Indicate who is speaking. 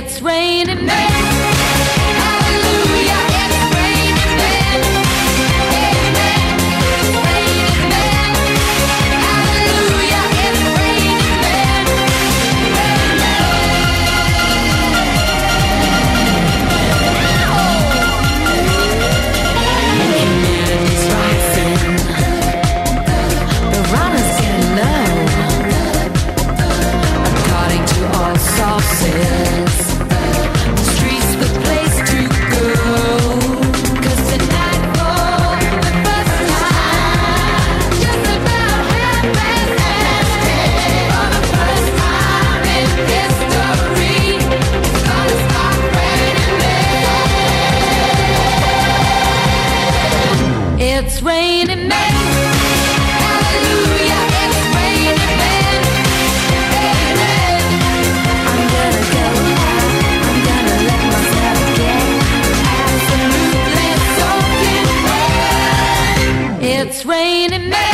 Speaker 1: It's raining men. It's raining men. Hallelujah. It's raining men. Amen. I'm gonna go out. I'm gonna let myself get absolutely soaking wet. It's raining men.